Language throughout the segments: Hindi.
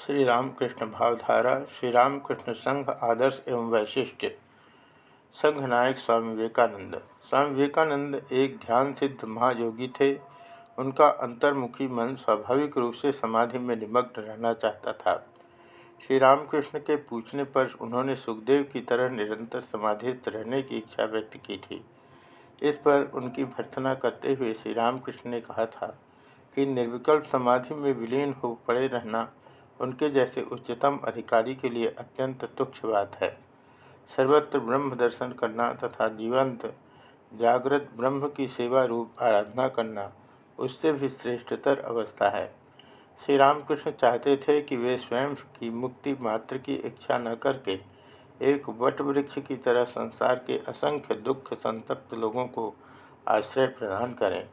श्री रामकृष्ण भावधारा श्री रामकृष्ण संघ आदर्श एवं वैशिष्ट संघ नायक स्वामी विवेकानंद। स्वामी विवेकानंद एक ध्यान सिद्ध महायोगी थे। उनका अंतर्मुखी मन स्वाभाविक रूप से समाधि में निमग्न रहना चाहता था। श्री रामकृष्ण के पूछने पर उन्होंने सुखदेव की तरह निरंतर समाधिस्थ रहने की इच्छा व्यक्त की थी। इस पर उनकी भर्सना करते हुए श्री रामकृष्ण ने कहा था कि निर्विकल्प समाधि में विलीन हो पड़े रहना उनके जैसे उच्चतम अधिकारी के लिए अत्यंत तुक्ष बात है। सर्वत्र ब्रह्म दर्शन करना तथा जीवंत, जागृत ब्रह्म की सेवा रूप आराधना करना उससे भी श्रेष्ठतर अवस्था है। श्री रामकृष्ण चाहते थे कि वे स्वयं की मुक्ति मात्र की इच्छा न करके एक वट वृक्ष की तरह संसार के असंख्य दुख संतप्त लोगों को आश्रय प्रदान करें।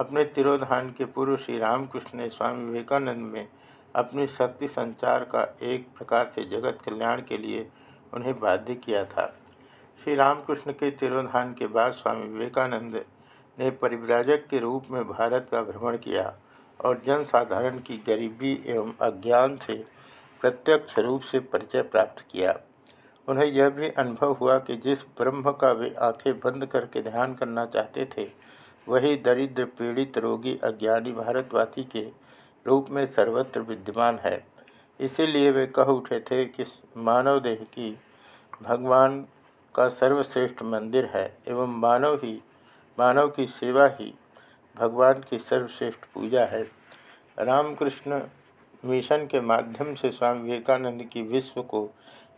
अपने तिरोधान के पूर्व श्री रामकृष्ण ने स्वामी विवेकानंद में अपनी शक्ति संचार का एक प्रकार से जगत कल्याण के लिए उन्हें बाध्य किया था। श्री रामकृष्ण के तिरोधान के बाद स्वामी विवेकानंद ने परिव्राजक के रूप में भारत का भ्रमण किया और जनसाधारण की गरीबी एवं अज्ञान से प्रत्यक्ष रूप से परिचय प्राप्त किया। उन्हें यह भी अनुभव हुआ कि जिस ब्रह्म का वे आँखें बंद करके ध्यान करना चाहते थे, वही दरिद्र पीड़ित रोगी अज्ञानी भारतवासी के रूप में सर्वत्र विद्यमान है। इसीलिए वे कह उठे थे कि मानव देह की भगवान का सर्वश्रेष्ठ मंदिर है एवं मानव ही, मानव की सेवा ही भगवान की सर्वश्रेष्ठ पूजा है। रामकृष्ण मिशन के माध्यम से स्वामी विवेकानंद की विश्व को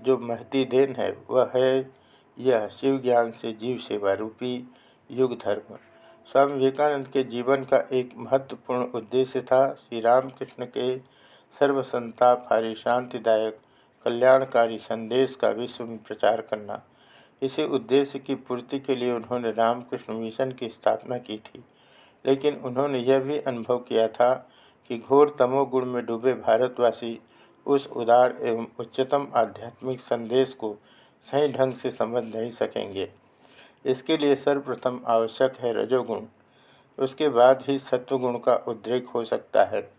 जो महती देन है, वह है यह शिव ज्ञान से जीव सेवा रूपी युग धर्म स्वामी विवेकानंद के जीवन का एक महत्वपूर्ण उद्देश्य था श्री रामकृष्ण के सर्वसंतापहारी शांतिदायक कल्याणकारी संदेश का विश्व में प्रचार करना। इसी उद्देश्य की पूर्ति के लिए उन्होंने रामकृष्ण मिशन की स्थापना की थी। लेकिन उन्होंने यह भी अनुभव किया था कि घोर तमोगुण में डूबे भारतवासी उस उदार एवं उच्चतम आध्यात्मिक संदेश को सही ढंग से समझ नहीं सकेंगे। इसके लिए सर्वप्रथम आवश्यक है रजोगुण। उसके बाद ही सत्वगुण का उद्रेक हो सकता है।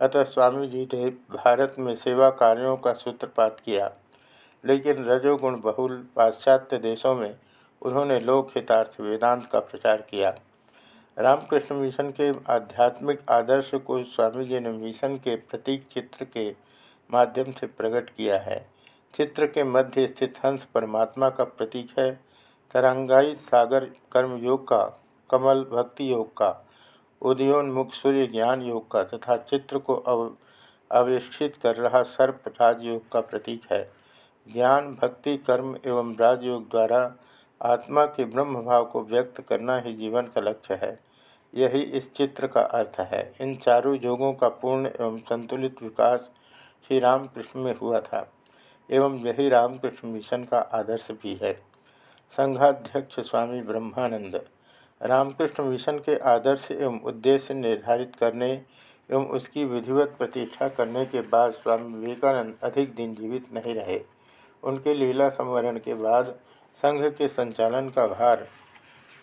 अतः स्वामी जी ने भारत में सेवा कार्यों का सूत्रपात किया। लेकिन रजोगुण बहुल पाश्चात्य देशों में उन्होंने लोक हितार्थ वेदांत का प्रचार किया। रामकृष्ण मिशन के आध्यात्मिक आदर्श को स्वामी जी ने मिशन के प्रतीक चित्र के माध्यम से प्रकट किया है। चित्र के मध्य स्थित हंस परमात्मा का प्रतीक है। तरंगाई सागर कर्म योग का, कमल भक्ति योग का उदयोन्मुख सूर्य ज्ञान योग का तथा चित्र को अव, अवेक्षित कर रहा सर्प राजयोग का प्रतीक है। ज्ञान, भक्ति, कर्म एवं राजयोग द्वारा आत्मा के ब्रह्म भाव को व्यक्त करना ही जीवन का लक्ष्य है। यही इस चित्र का अर्थ है। इन चारों योगों का पूर्ण एवं संतुलित विकास श्री रामकृष्ण में हुआ था एवं यही रामकृष्ण मिशन का आदर्श भी है। संघाध्यक्ष स्वामी ब्रह्मानंद, रामकृष्ण मिशन के आदर्श एवं उद्देश्य निर्धारित करने एवं उसकी विधिवत प्रतिष्ठा करने के बाद स्वामी विवेकानंद अधिक दिन जीवित नहीं रहे। उनके लीला संवरण के बाद संघ के संचालन का भार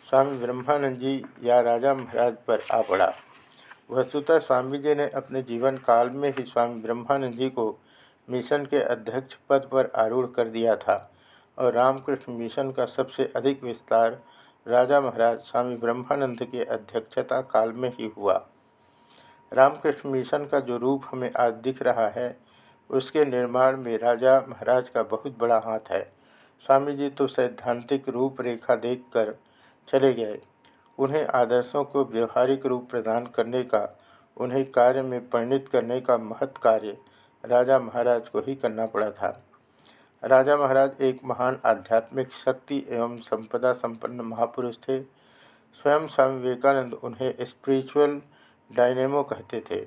स्वामी ब्रह्मानंद जी या राजा महाराज पर आ पड़ा। वस्तुतः स्वामी जी ने अपने जीवन काल में ही स्वामी ब्रह्मानंद जी को मिशन के अध्यक्ष पद पर आरूढ़ कर दिया था। और रामकृष्ण मिशन का सबसे अधिक विस्तार राजा महाराज स्वामी ब्रह्मानंद के अध्यक्षता काल में ही हुआ। रामकृष्ण मिशन का जो रूप हमें आज दिख रहा है, उसके निर्माण में राजा महाराज का बहुत बड़ा हाथ है। स्वामी जी तो सैद्धांतिक रूपरेखा देखकर चले गए। उन्हें आदर्शों को व्यवहारिक रूप प्रदान करने का, उन्हें कार्य में परिणित करने का महत् कार्य राजा महाराज को ही करना पड़ा था। राजा महाराज एक महान आध्यात्मिक शक्ति एवं संपदा संपन्न महापुरुष थे। स्वयं स्वामी विवेकानंद उन्हें स्पिरिचुअल डायनेमो कहते थे।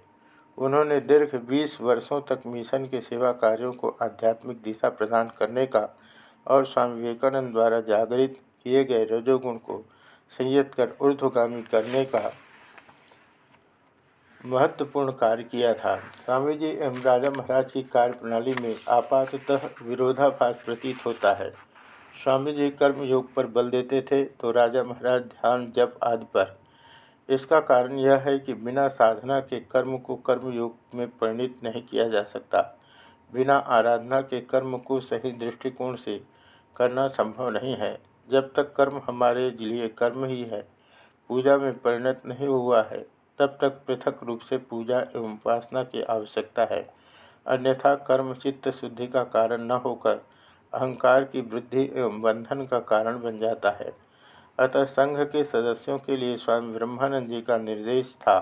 उन्होंने दीर्घ 20 वर्षों तक मिशन के सेवा कार्यों को आध्यात्मिक दिशा प्रदान करने का और स्वामी विवेकानंद द्वारा जागृत किए गए रजोगुण को संयत कर ऊर्ध्वगामी करने का महत्वपूर्ण कार्य किया था। स्वामी जी एवं राजा महाराज की कार्य प्रणाली में आपातः विरोधाभास प्रतीत होता है। स्वामी जी कर्म योग पर बल देते थे तो राजा महाराज ध्यान जप आदि पर। इसका कारण यह है कि बिना साधना के कर्म को कर्मयोग में परिणित नहीं किया जा सकता। बिना आराधना के कर्म को सही दृष्टिकोण से करना संभव नहीं है। जब तक कर्म हमारे लिए कर्म ही है, पूजा में परिणत नहीं हुआ है तब तक पृथक रूप से पूजा एवं उपासना की आवश्यकता है। अन्यथा कर्म, चित्त, शुद्धि का कारण न होकर अहंकार की वृद्धि एवं बंधन का कारण बन जाता है। अतः संघ के सदस्यों के लिए स्वामी ब्रह्मानंद जी का निर्देश था,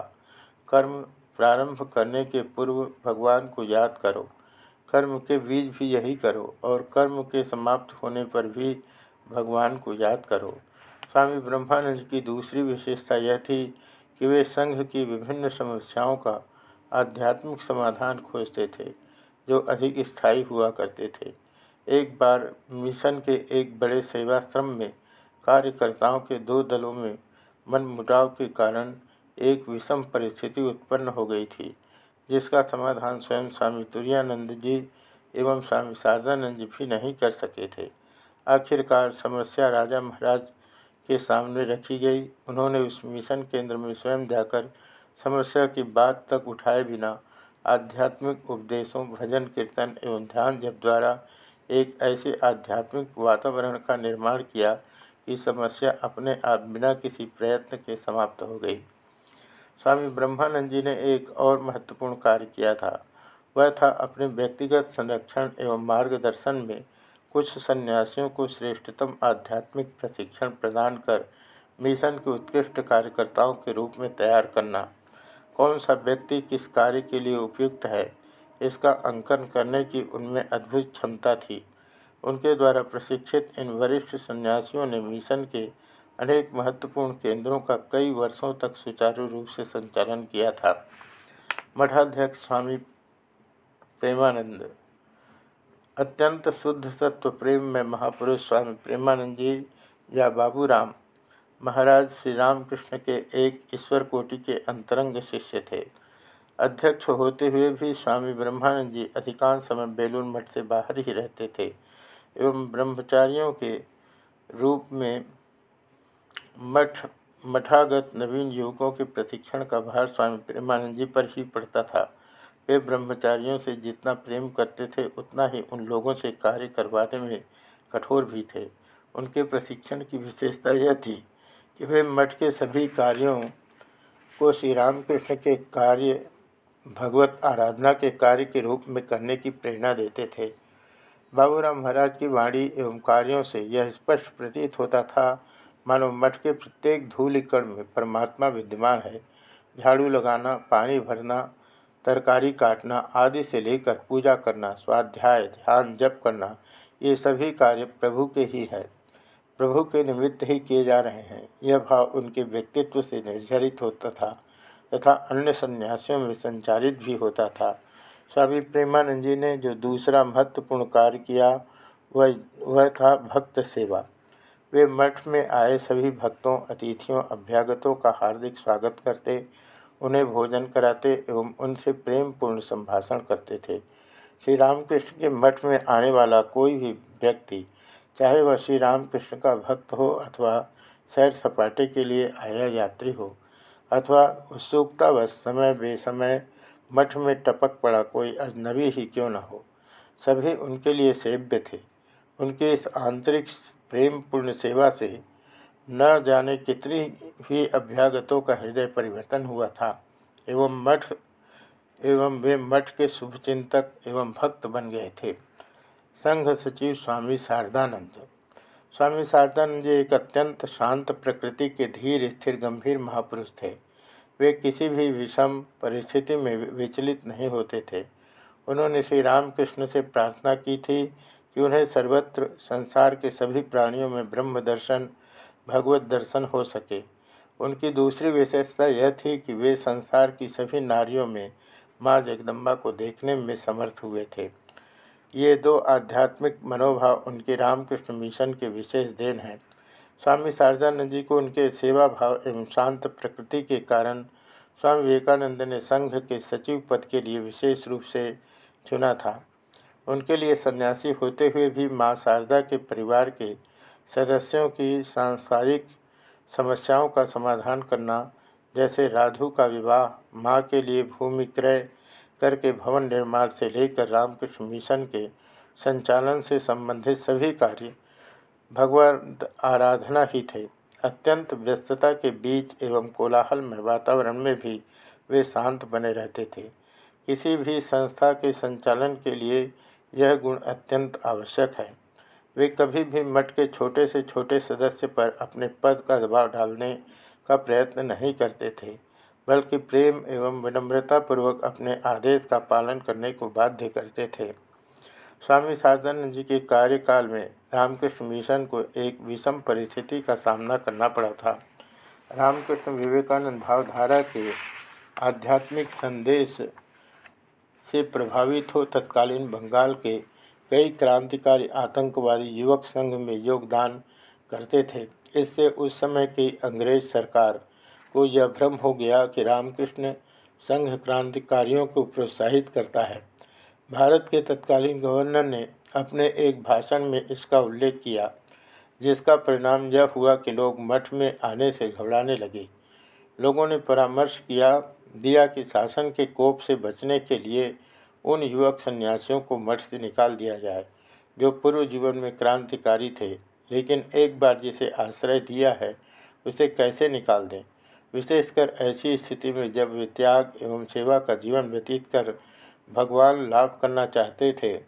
कर्म प्रारंभ करने के पूर्व भगवान को याद करो। कर्म के बीज भी यही करो और कर्म के समाप्त होने पर भी भगवान को याद करो। स्वामी ब्रह्मानंद की दूसरी विशेषता यह थी कि वे संघ की विभिन्न समस्याओं का आध्यात्मिक समाधान खोजते थे, जो अधिक स्थायी हुआ करते थे। एक बार मिशन के एक बड़े सेवाश्रम में कार्यकर्ताओं के दो दलों में मनमुटाव के कारण एक विषम परिस्थिति उत्पन्न हो गई थी, जिसका समाधान स्वयं स्वामी तुरानंद जी एवं स्वामी शारदानंद जी भी नहीं कर सके थे। आखिरकार समस्या राजा महाराज के सामने रखी गई। उन्होंने उस मिशन केंद्र में स्वयं जाकर समस्या की बात तक उठाए बिना आध्यात्मिक उपदेशों, भजन, कीर्तन एवं ध्यान जब द्वारा एक ऐसे आध्यात्मिक वातावरण का निर्माण किया कि समस्या अपने आप बिना किसी प्रयत्न के समाप्त हो गई। स्वामी ब्रह्मानंद जी ने एक और महत्वपूर्ण कार्य किया था। वह था अपने व्यक्तिगत संरक्षण एवं मार्गदर्शन में कुछ सन्यासियों को श्रेष्ठतम आध्यात्मिक प्रशिक्षण प्रदान कर मिशन के उत्कृष्ट कार्यकर्ताओं के रूप में तैयार करना। कौन सा व्यक्ति किस कार्य के लिए उपयुक्त है? इसका अंकन करने की उनमें अद्भुत क्षमता थी। उनके द्वारा प्रशिक्षित इन वरिष्ठ सन्यासियों ने मिशन के अनेक महत्वपूर्ण केंद्रों का कई वर्षों तक सुचारू रूप से संचालन किया था। मठाध्यक्ष स्वामी प्रेमानंद अत्यंत शुद्ध सत्व प्रेम में महापुरुष स्वामी प्रेमानंद जी या बाबूराम महाराज श्री रामकृष्ण के एक ईश्वर कोटि के अंतरंग शिष्य थे। अध्यक्ष होते हुए भी स्वामी ब्रह्मानंद जी अधिकांश समय बेलून मठ से बाहर ही रहते थे एवं ब्रह्मचारियों के रूप में मठ, मठागत नवीन युवकों के प्रशिक्षण का भार स्वामी प्रेमानंद जी पर ही पड़ता था। वे ब्रह्मचारियों से जितना प्रेम करते थे, उतना ही उन लोगों से कार्य करवाने में कठोर भी थे। उनके प्रशिक्षण की विशेषता यह थी कि वे मठ के सभी कार्यों को श्री रामकृष्ण के कार्य, भगवत आराधना के कार्य के रूप में करने की प्रेरणा देते थे। बाबूराम महाराज की वाणी एवं कार्यों से यह स्पष्ट प्रतीत होता था, मानो मठ के प्रत्येक धूलिकण में परमात्मा विद्यमान है। झाड़ू लगाना, पानी भरना तरकारी काटना आदि से लेकर पूजा करना, स्वाध्याय, ध्यान, जप करना, ये सभी कार्य प्रभु के ही है। प्रभु के निमित्त ही किए जा रहे हैं। यह भाव उनके व्यक्तित्व से निर्धारित होता था तथा अन्य सन्यासियों में संचालित भी होता था। स्वामी प्रेमानंद जी ने जो दूसरा महत्वपूर्ण कार्य किया, वह वह था भक्त सेवा। वे मठ में आए सभी भक्तों, अतिथियों, अभ्यागतों का हार्दिक स्वागत करते उन्हें भोजन कराते एवं उनसे प्रेम पूर्ण संभाषण करते थे। श्री रामकृष्ण के मठ में आने वाला कोई भी व्यक्ति, चाहे वह श्री रामकृष्ण का भक्त हो अथवा सैर सपाटे के लिए आया यात्री हो, अथवा उत्सुकतावश समय बेसमय मठ में टपक पड़ा कोई अजनबी ही क्यों न हो, सभी उनके लिए सेव्य थे। उनके इस आंतरिक प्रेमपूर्ण सेवा से न जाने कितनी ही अभ्यागतों का हृदय परिवर्तन हुआ था। एवं मठ, एवं वे मठ के शुभचिंतक एवं भक्त बन गए थे। संघ सचिव स्वामी शारदानंद। स्वामी शारदानंद जी एक अत्यंत शांत प्रकृति के धीर, स्थिर, गंभीर महापुरुष थे। वे किसी भी विषम परिस्थिति में विचलित नहीं होते थे। उन्होंने श्री रामकृष्ण से प्रार्थना की थी कि उन्हें सर्वत्र संसार के सभी प्राणियों में ब्रह्म दर्शन भगवत दर्शन हो सके। उनकी दूसरी विशेषता यह थी कि वे संसार की सभी नारियों में माँ जगदम्बा को देखने में समर्थ हुए थे। ये दो आध्यात्मिक मनोभाव उनके रामकृष्ण मिशन के विशेष देन हैं। स्वामी शारदानंद जी को उनके सेवा भाव एवं शांत प्रकृति के कारण स्वामी विवेकानंद ने संघ के सचिव पद के लिए विशेष रूप से चुना था। उनके लिए सन्यासी होते हुए भी माँ शारदा के परिवार के सदस्यों की सांसारिक समस्याओं का समाधान करना, जैसे राधु का विवाह, माँ के लिए भूमि क्रय करके भवन निर्माण से लेकर रामकृष्ण मिशन के संचालन से संबंधित सभी कार्य भगवत आराधना ही थे। अत्यंत व्यस्तता के बीच एवं कोलाहल में वातावरण में भी वे शांत बने रहते थे। किसी भी संस्था के संचालन के लिए यह गुण अत्यंत आवश्यक है। वे कभी भी मठ के छोटे से छोटे सदस्य पर अपने पद का दबाव डालने का प्रयत्न नहीं करते थे, बल्कि प्रेम एवं विनम्रतापूर्वक अपने आदेश का पालन करने को बाध्य करते थे। स्वामी शारदानंद जी के कार्यकाल में रामकृष्ण मिशन को एक विषम परिस्थिति का सामना करना पड़ा था। रामकृष्ण विवेकानंद भावधारा के आध्यात्मिक संदेश से प्रभावित हो तत्कालीन बंगाल के कई क्रांतिकारी आतंकवादी युवक संघ में योगदान करते थे। इससे उस समय की अंग्रेज़ सरकार को यह भ्रम हो गया कि रामकृष्ण संघ क्रांतिकारियों को प्रोत्साहित करता है। भारत के तत्कालीन गवर्नर ने अपने एक भाषण में इसका उल्लेख किया, जिसका परिणाम यह हुआ कि लोग मठ में आने से घबराने लगे। लोगों ने परामर्श किया, दिया कि शासन के कोप से बचने के लिए उन युवक सन्यासियों को मठ से निकाल दिया जाए, जो पूर्व जीवन में क्रांतिकारी थे, लेकिन एक बार जिसे आश्रय दिया है, उसे कैसे निकाल दें? विशेषकर ऐसी स्थिति में जब वे त्याग एवं सेवा का जीवन व्यतीत कर भगवान लाभ करना चाहते थे,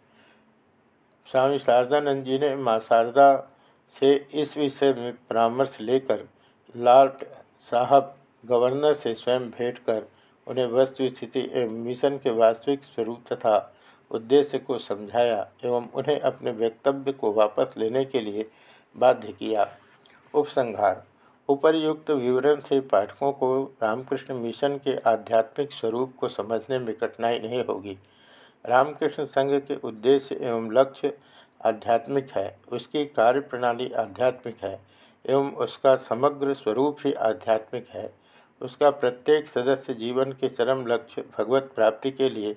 स्वामी शारदानंद जी ने माँ शारदा से इस विषय में परामर्श लेकर लार्ड साहब गवर्नर से स्वयं भेंट कर उन्हें वस्तु स्थिति एवं मिशन के वास्तविक स्वरूप तथा उद्देश्य को समझाया एवं उन्हें अपने वक्तव्य को वापस लेने के लिए बाध्य किया। उपसंहार। उपर्युक्त विवरण से पाठकों को रामकृष्ण मिशन के आध्यात्मिक स्वरूप को समझने में कठिनाई नहीं होगी। रामकृष्ण संघ के उद्देश्य एवं लक्ष्य आध्यात्मिक है, उसकी कार्य प्रणाली आध्यात्मिक है एवं उसका समग्र स्वरूप ही आध्यात्मिक है। उसका प्रत्येक सदस्य जीवन के चरम लक्ष्य भगवत प्राप्ति के लिए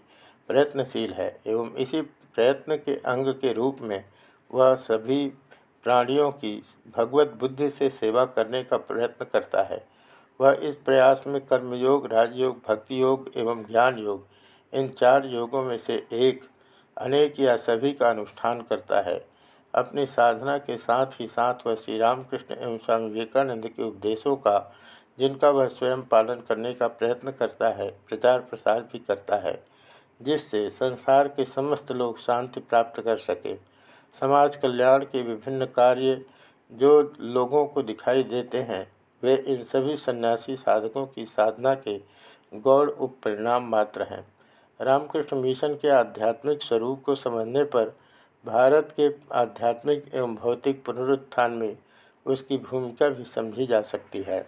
प्रयत्नशील है एवं इसी प्रयत्न के अंग के रूप में वह सभी प्राणियों की भगवत बुद्धि से सेवा करने का प्रयत्न करता है। वह इस प्रयास में कर्मयोग, राजयोग भक्ति योग एवं ज्ञान योग इन चार योगों में से एक, अनेक या सभी का अनुष्ठान करता है। अपनी साधना के साथ ही साथ वह श्री रामकृष्ण एवं स्वामी विवेकानंद के उपदेशों का जिनका वह स्वयं पालन करने का प्रयत्न करता है, प्रचार प्रसार भी करता है, जिससे संसार के समस्त लोग शांति प्राप्त कर सके। समाज कल्याण के विभिन्न कार्य जो लोगों को दिखाई देते हैं, वे इन सभी सन्यासी साधकों की साधना के गौड़ उपरिणाम मात्र हैं। रामकृष्ण मिशन के आध्यात्मिक स्वरूप को समझने पर भारत के आध्यात्मिक एवं भौतिक पुनरुत्थान में उसकी भूमिका भी समझी जा सकती है।